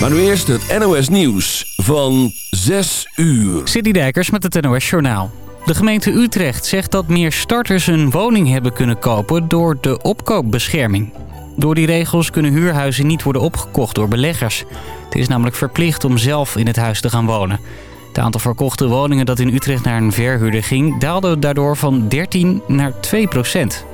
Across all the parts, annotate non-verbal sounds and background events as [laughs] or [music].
Maar nu eerst het NOS Nieuws van 6 uur. City Dijkers met het NOS Journaal. De gemeente Utrecht zegt dat meer starters een woning hebben kunnen kopen door de opkoopbescherming. Door die regels kunnen huurhuizen niet worden opgekocht door beleggers. Het is namelijk verplicht om zelf in het huis te gaan wonen. Het aantal verkochte woningen dat in Utrecht naar een verhuurder ging... daalde daardoor van 13 naar 2 procent.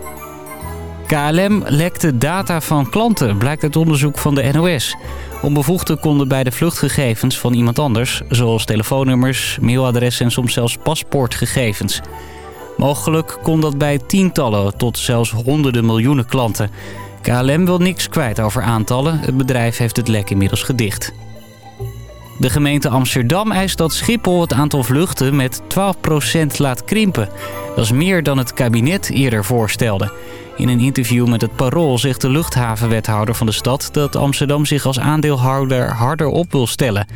KLM lekte data van klanten, blijkt uit onderzoek van de NOS. Onbevoegden konden bij de vluchtgegevens van iemand anders... zoals telefoonnummers, mailadressen en soms zelfs paspoortgegevens. Mogelijk kon dat bij tientallen tot zelfs honderden miljoenen klanten. KLM wil niks kwijt over aantallen. Het bedrijf heeft het lek inmiddels gedicht. De gemeente Amsterdam eist dat Schiphol het aantal vluchten met 12% laat krimpen. Dat is meer dan het kabinet eerder voorstelde. In een interview met het Parool zegt de luchthavenwethouder van de stad... dat Amsterdam zich als aandeelhouder harder op wil stellen.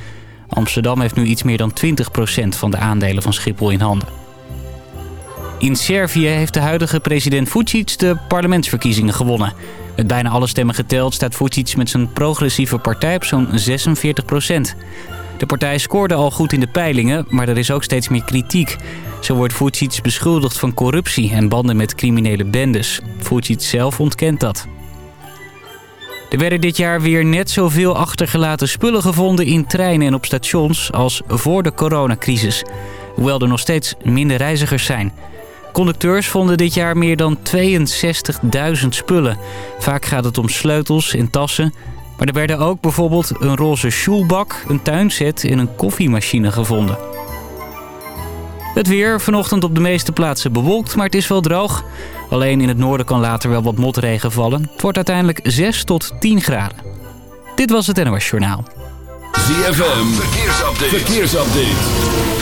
Amsterdam heeft nu iets meer dan 20% van de aandelen van Schiphol in handen. In Servië heeft de huidige president Vucic de parlementsverkiezingen gewonnen. Met bijna alle stemmen geteld staat Vucic met zijn progressieve partij op zo'n 46 De partij scoorde al goed in de peilingen, maar er is ook steeds meer kritiek. Zo wordt Vucic beschuldigd van corruptie en banden met criminele bendes. Vucic zelf ontkent dat. Er werden dit jaar weer net zoveel achtergelaten spullen gevonden in treinen en op stations als voor de coronacrisis. Hoewel er nog steeds minder reizigers zijn. Conducteurs vonden dit jaar meer dan 62.000 spullen. Vaak gaat het om sleutels en tassen. Maar er werden ook bijvoorbeeld een roze sjoelbak, een tuinset en een koffiemachine gevonden. Het weer vanochtend op de meeste plaatsen bewolkt, maar het is wel droog. Alleen in het noorden kan later wel wat motregen vallen. Het wordt uiteindelijk 6 tot 10 graden. Dit was het NOS Journaal. ZFM, verkeersupdate. verkeersupdate.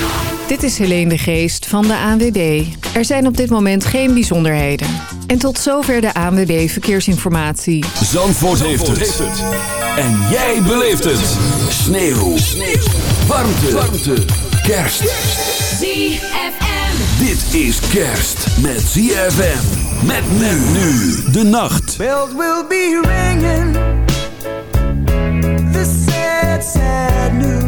Dit is Helene de Geest van de ANWB. Er zijn op dit moment geen bijzonderheden. En tot zover de ANWB Verkeersinformatie. Zandvoort, heeft, het. En jij beleeft het. Sneeuw. Sneeuw. Warmte. Warmte. Kerst. ZFM. Dit is kerst met ZFM. Met men nu de nacht. Bells will be ringing. The sad, sad news.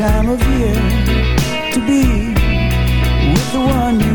time of year to be with the one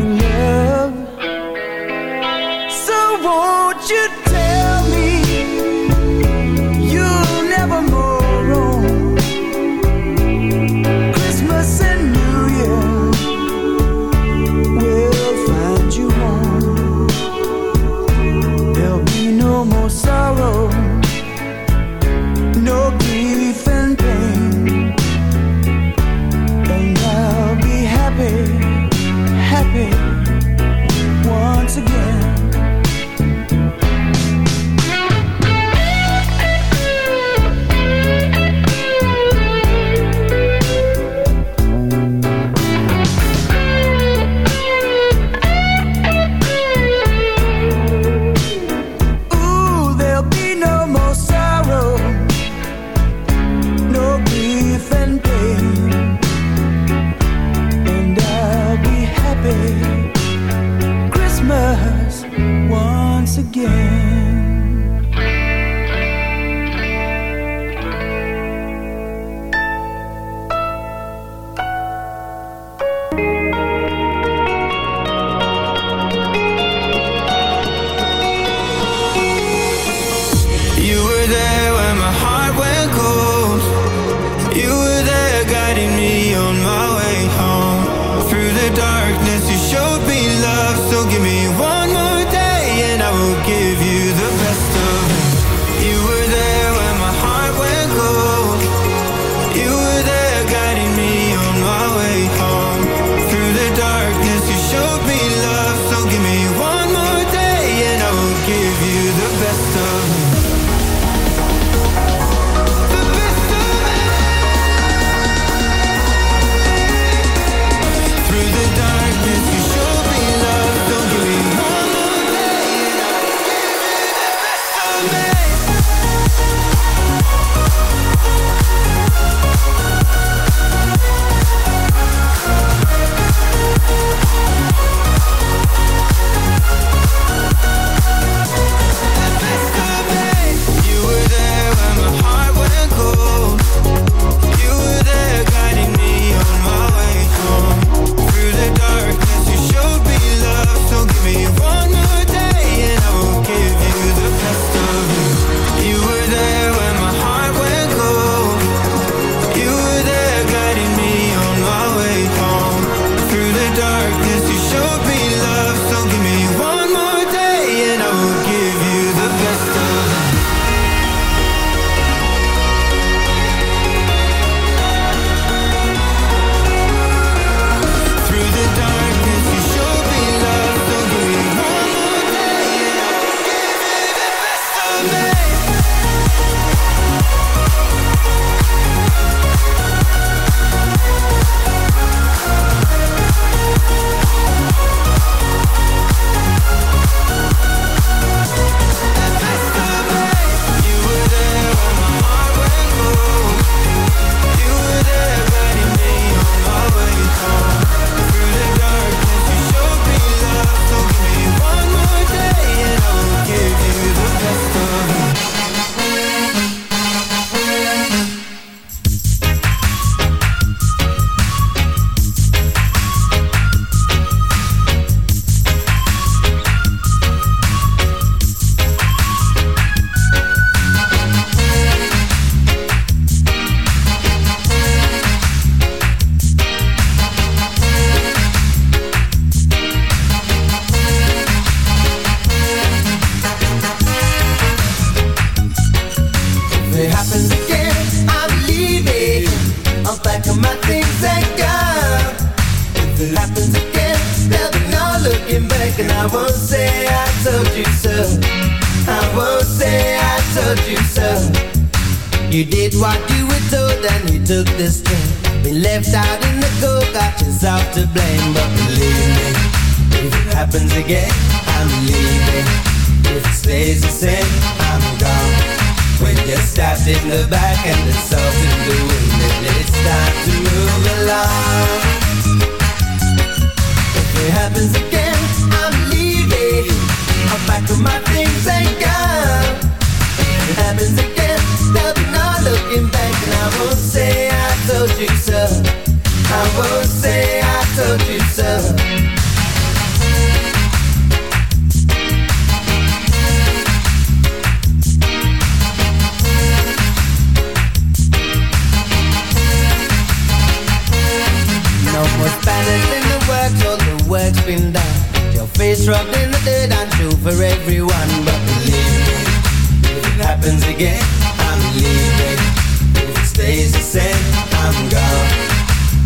anger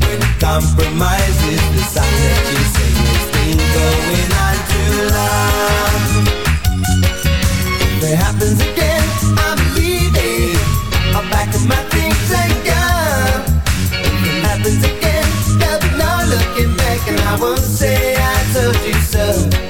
When compromises, the sign that you say it's been going on too long. If it happens again, I'm leaving. I'm back up my things and go. If it happens again, there'll be no looking back And I won't say I told you so.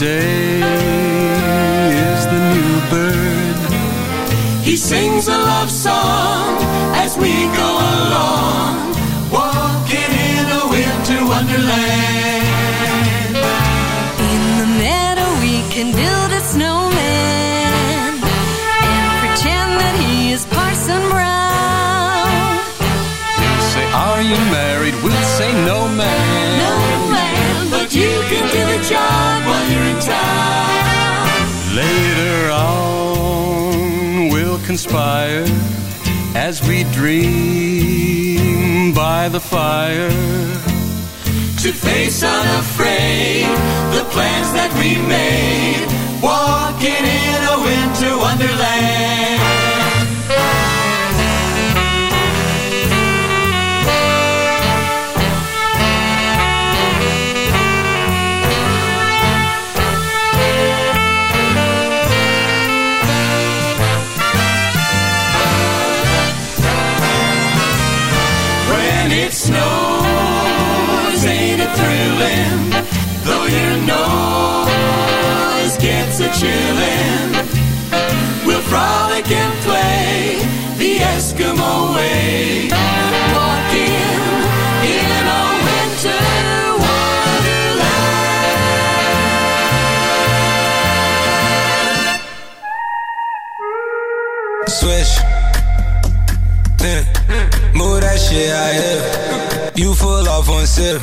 Here to stay is the new bird. He sings a love song as we go along, Later on, we'll conspire as we dream by the fire to face unafraid the plans that we made, walking in a winter wonderland. Thrilling? Though your nose gets a chillin', we'll frolic and play the Eskimo way. Walking in a winter wonderland. Swish. Yeah. Move that shit out here. You full off one sip.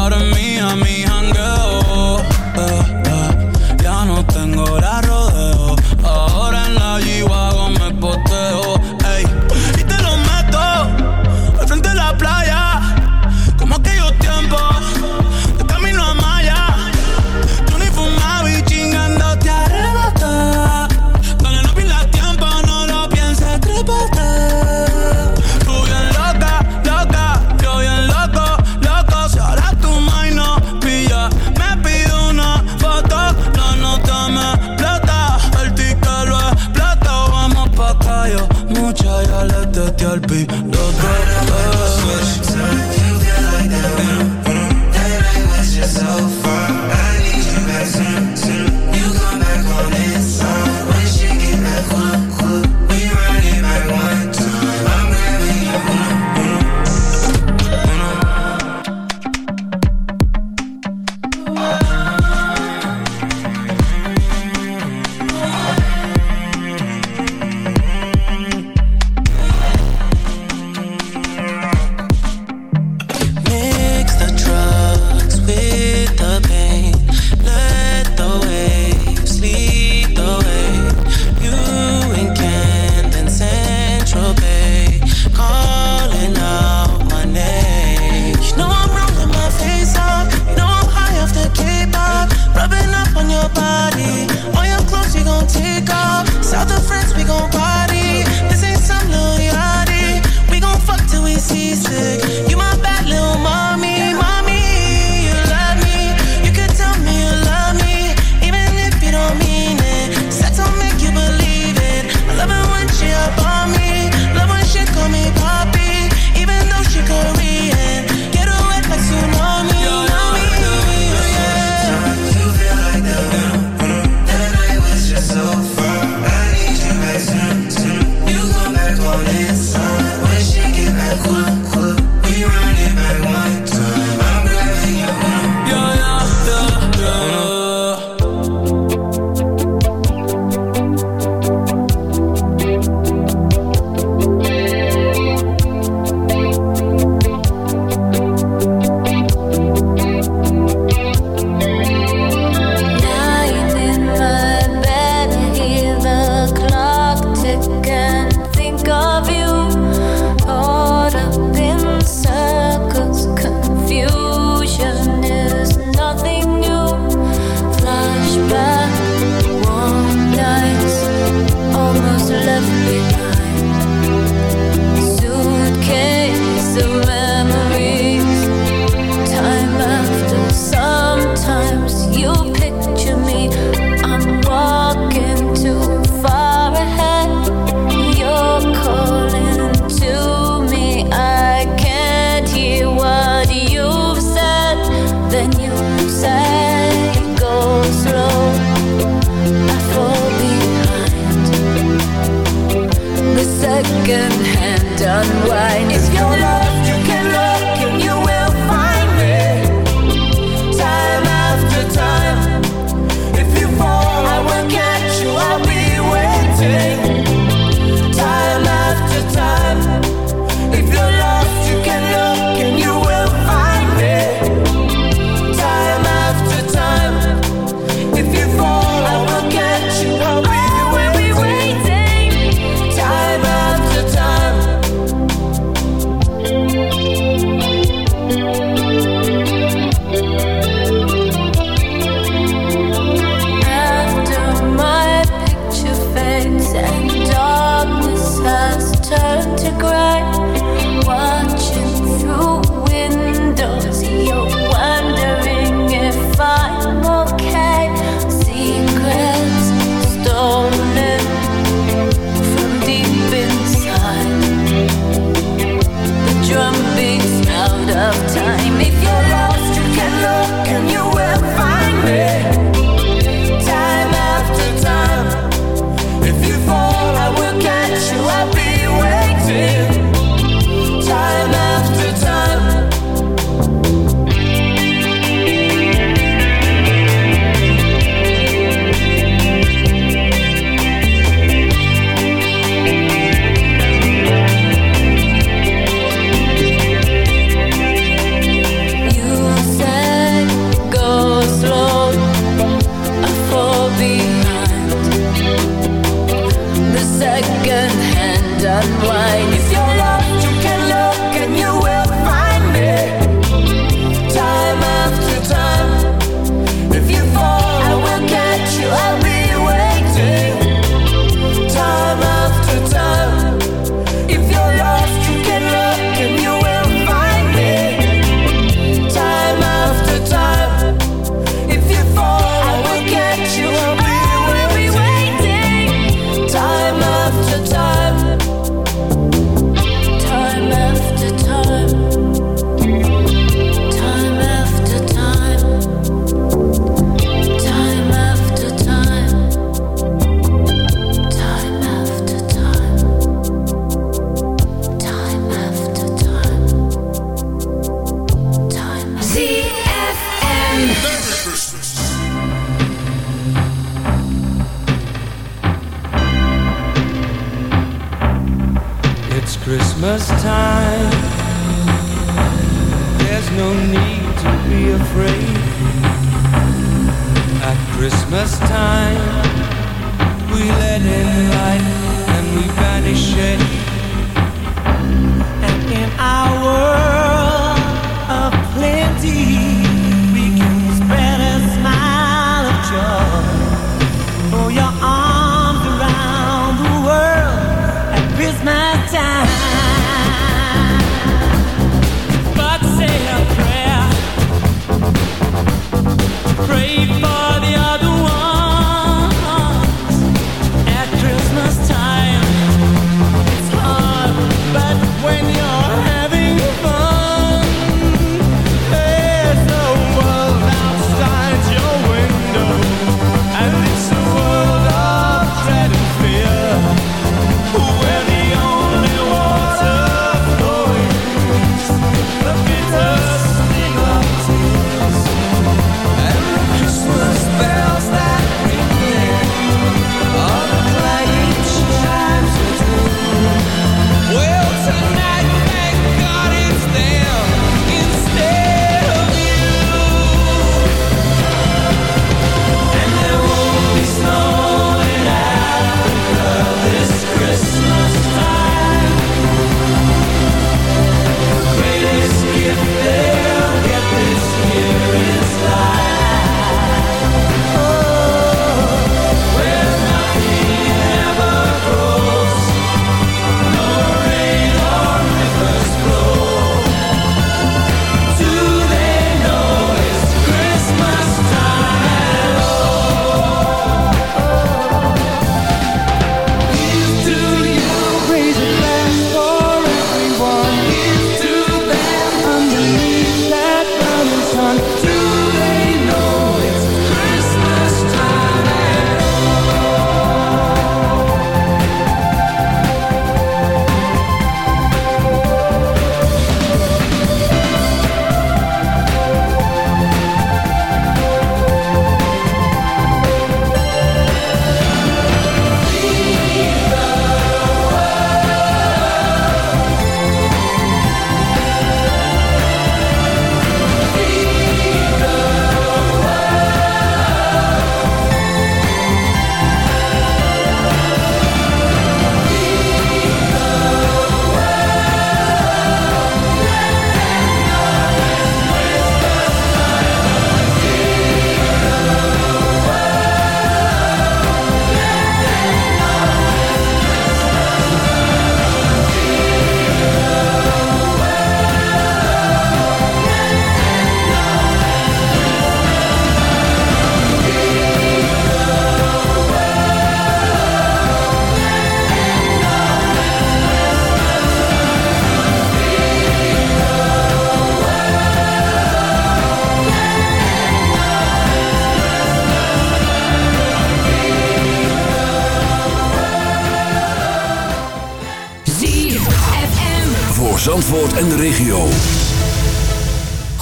Es que ahora es mía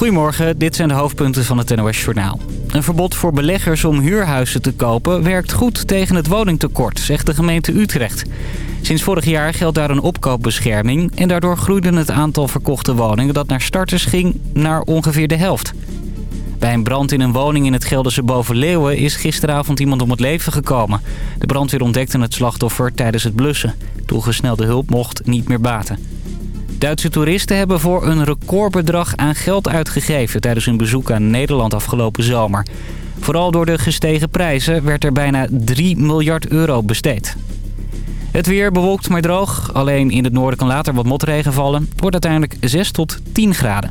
Goedemorgen, dit zijn de hoofdpunten van het NOS Journaal. Een verbod voor beleggers om huurhuizen te kopen werkt goed tegen het woningtekort, zegt de gemeente Utrecht. Sinds vorig jaar geldt daar een opkoopbescherming en daardoor groeide het aantal verkochte woningen dat naar starters ging naar ongeveer de helft. Bij een brand in een woning in het Gelderse Bovenleeuwen is gisteravond iemand om het leven gekomen. De brandweer ontdekte het slachtoffer tijdens het blussen. Toegesnelde hulp mocht niet meer baten. Duitse toeristen hebben voor een recordbedrag aan geld uitgegeven... tijdens hun bezoek aan Nederland afgelopen zomer. Vooral door de gestegen prijzen werd er bijna 3 miljard euro besteed. Het weer bewolkt maar droog. Alleen in het noorden kan later wat motregen vallen. Het wordt uiteindelijk 6 tot 10 graden.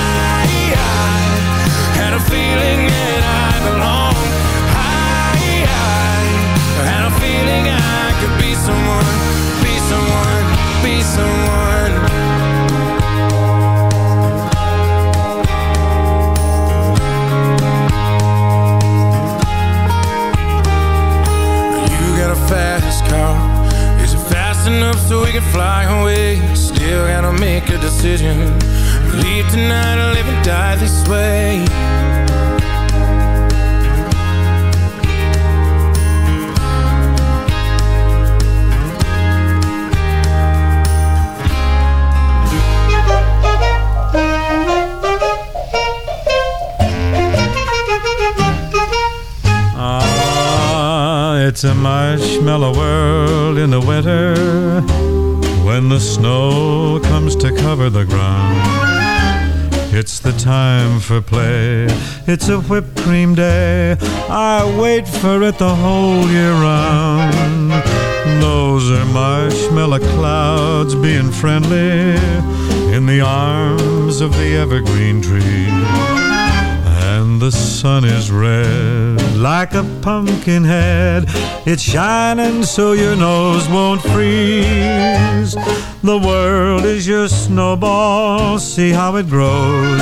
I for play. It's a whipped cream day. I wait for it the whole year round. Those are marshmallow clouds being friendly in the arms of the evergreen tree. And the sun is red like a pumpkin head. It's shining so your nose won't freeze. The world is your snowball, see how it grows.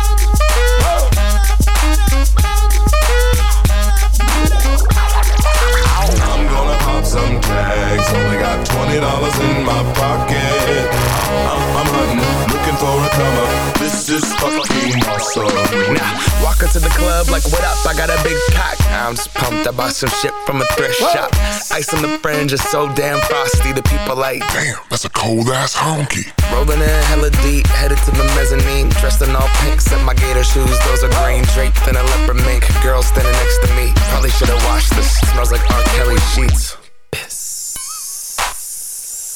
like, what up? I got a big cock. I'm just pumped. I bought some shit from a thrift shop. Ice on the fringe is so damn frosty. The people like, damn, that's a cold ass honky. Rolling in hella deep, headed to the mezzanine. Dressed in all pink, set my gator shoes. Those are green, draped in a leopard mink. Girl standing next to me. Probably should've washed this. Smells like R. Kelly sheets.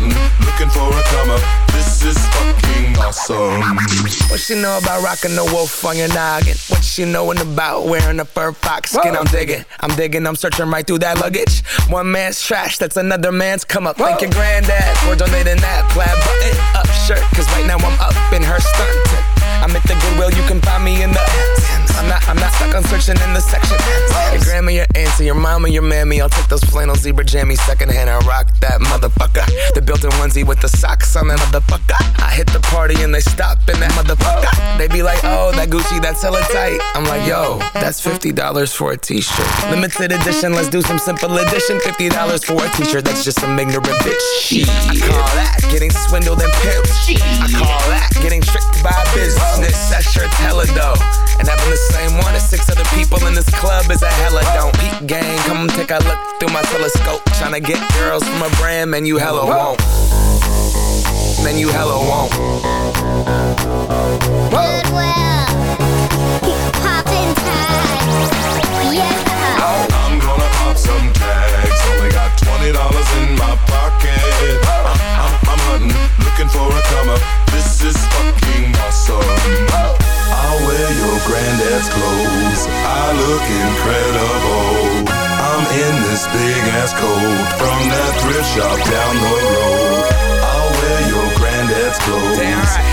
I'm, I'm hunting, looking for a come up. This is fucking awesome. What she know about rocking the wolf on your noggin? What she knowin' about wearing a fur fox skin? I'm digging, I'm digging, I'm searching right through that luggage. One man's trash, that's another man's come up. Thank your granddad for donating that plaid button up shirt. Cause right now I'm up in her stunting. I'm at the Goodwill, you can find me in the I'm not, I'm not stuck on searching in the section. Grandma, your auntie, your mama, your mammy. I'll take those flannel zebra jammies secondhand and rock that motherfucker. The built-in onesie with the socks on that motherfucker. I hit the party and they stop in that motherfucker. They be like, oh, that Gucci, that's hella tight. I'm like, yo, that's $50 for a t-shirt. Limited edition, let's do some simple edition. $50 for a t-shirt, that's just some ignorant bitch. I call that getting swindled and pimped. I call that getting tricked by business. That shirt's hella dope. And having the same one as six other people in this club is a hella don't. Peep gang, come take a look through my telescope. Tryna get girls from a brand, man, you hella won't. Man, you hella won't. Goodwill. Poppin' tags. Yeah. I'm gonna pop some tags. Only got twenty dollars in my pocket. I'm, I'm, I'm hunting, looking for a come up. This is fucking awesome. I'll wear your granddad's clothes. I look incredible. I'm in this big ass coat from that thrift shop down the road. I'll wear your granddad's clothes.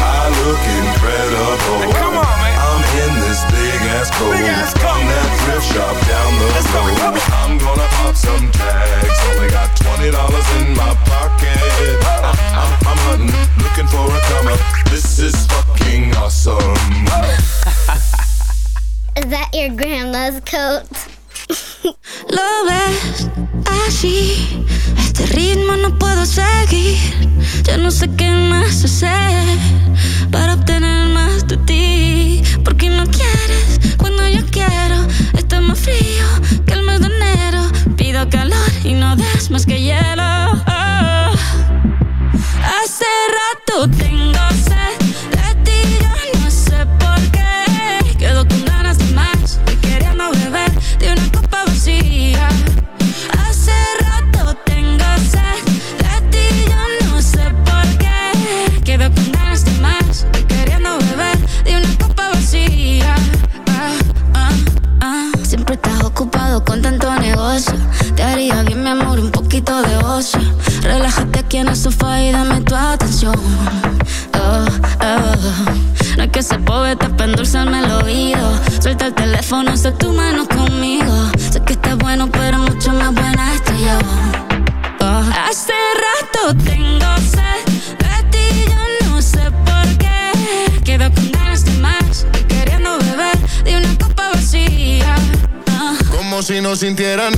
I look incredible. Come on, man this big ass. Big ass that thrift shop down the Let's road. Go. I'm gonna pop some tags. Only got twenty dollars in my pocket. [laughs] I, am hunting, looking for a. This is fucking awesome. [laughs] is that your grandma's coat? [laughs] Lo ves así, este ritmo no puedo seguir. Ya no sé qué más hacer para obtener más de ti. Porque no quieres cuando yo quiero. Está más frío que el mes de enero. Pido calor y no das más que hielo. sintieran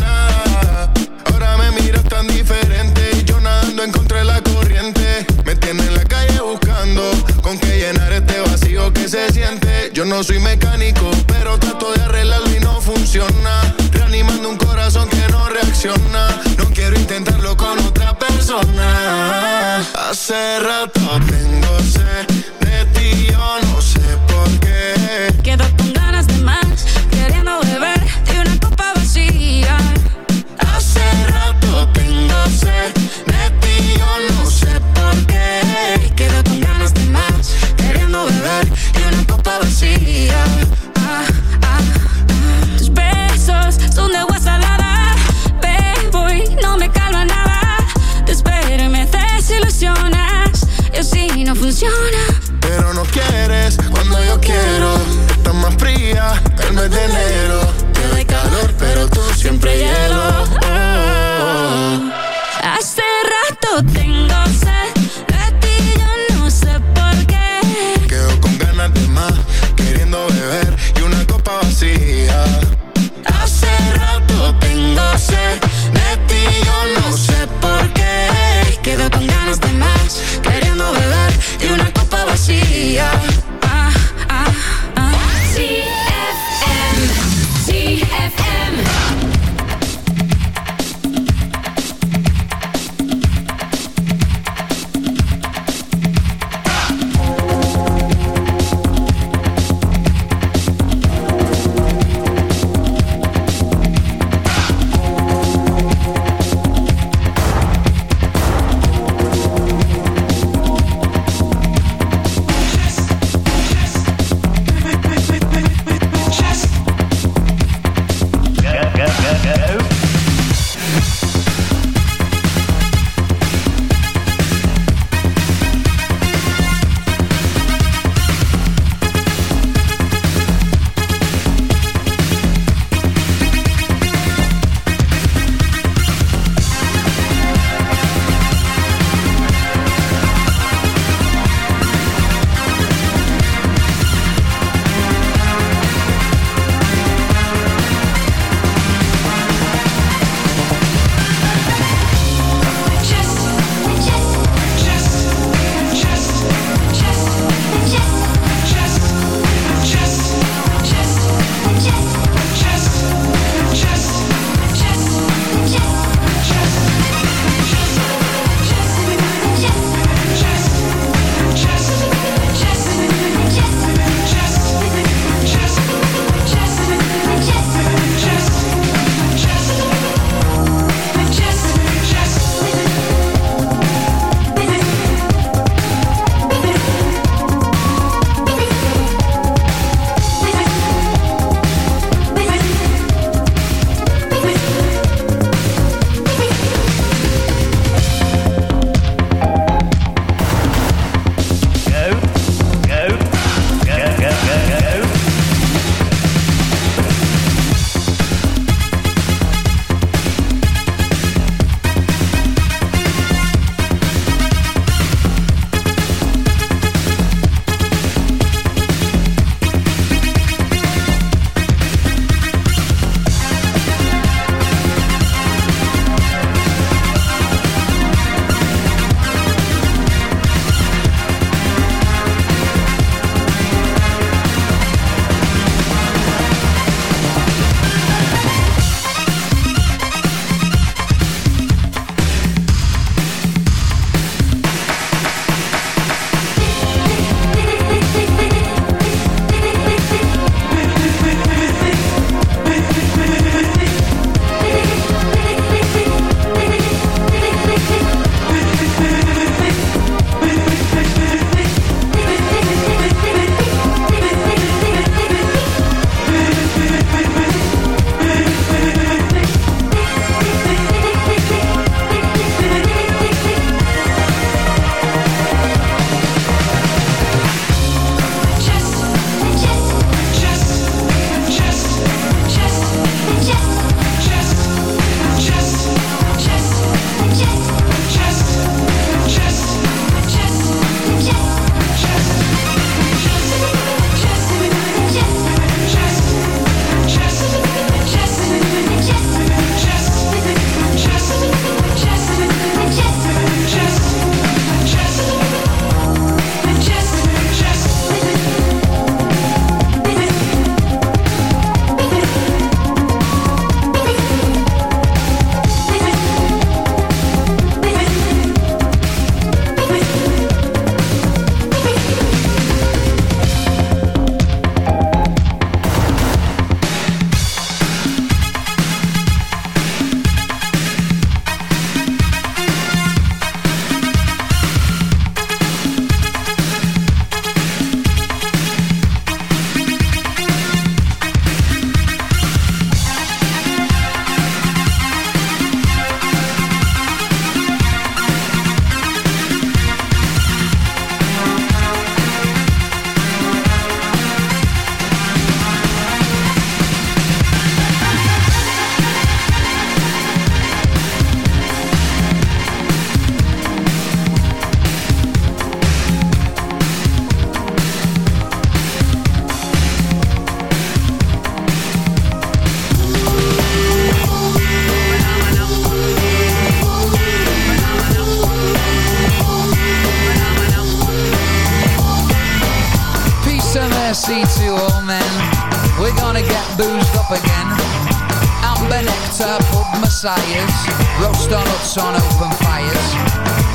Roast on open fires.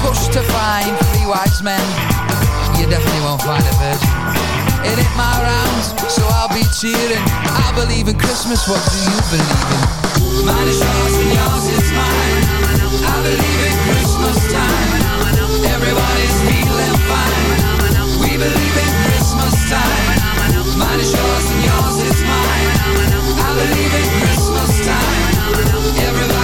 Push to find three wise men. You definitely won't find a virgin. It ain't my round, so I'll be cheering. I believe in Christmas, what do you believe in? Mine is yours and yours is mine. I believe in Christmas time. Everybody's feeling fine. We believe in Christmas time. Mine is yours and yours is mine. I believe in Christmas time. Everybody's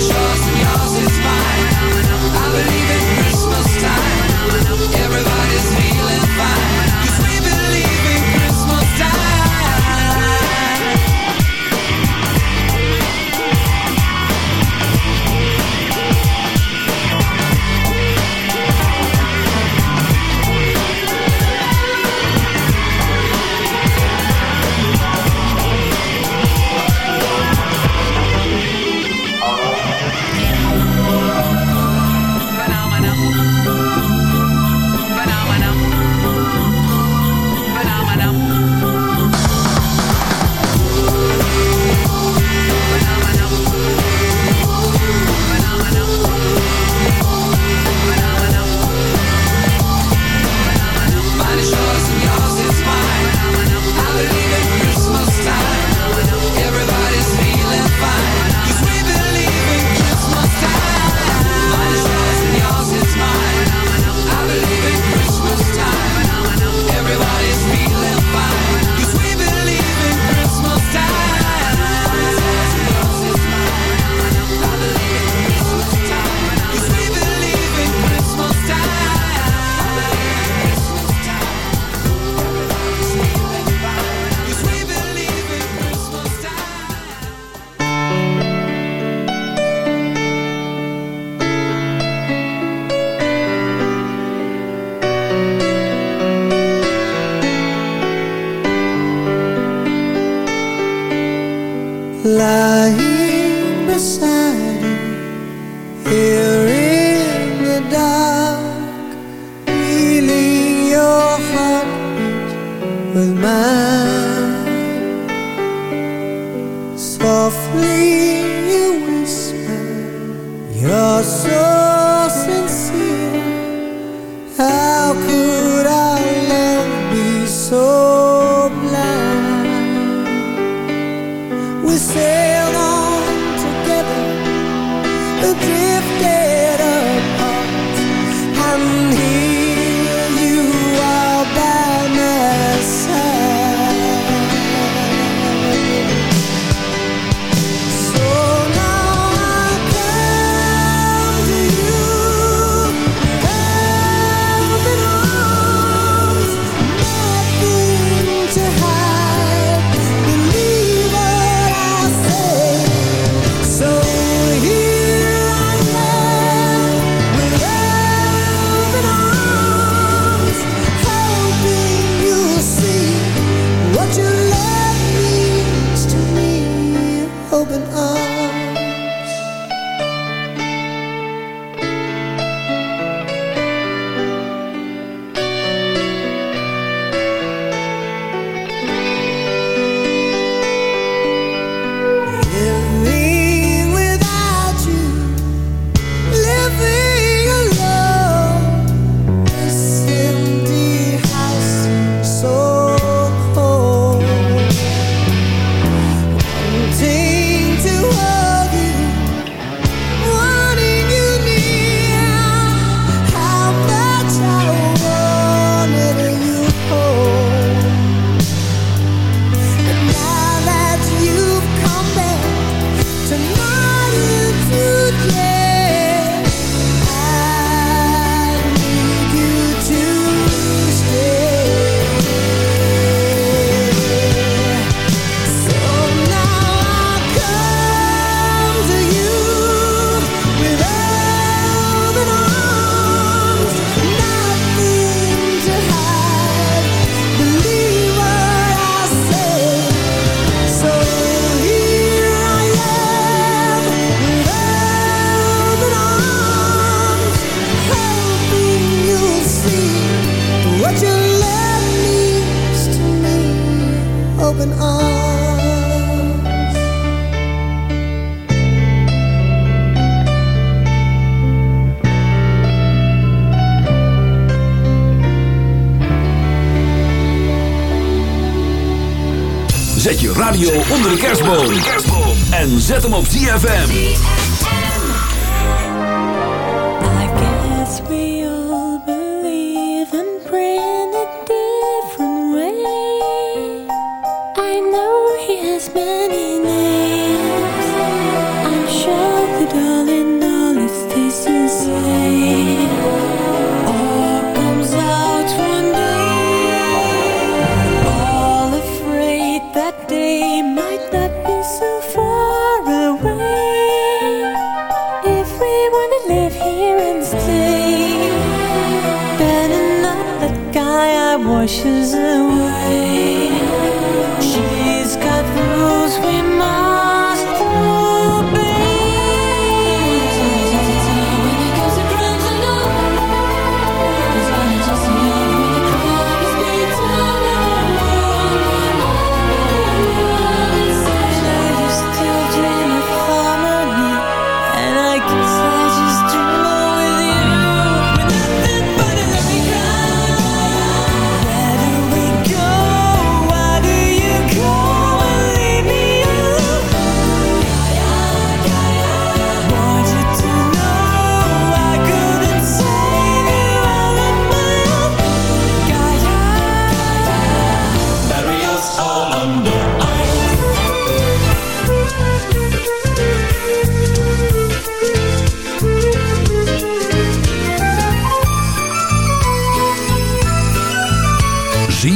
Yours and yours is mine. I believe Zet je radio onder de kerstboom. En zet hem op ZFM. I guess we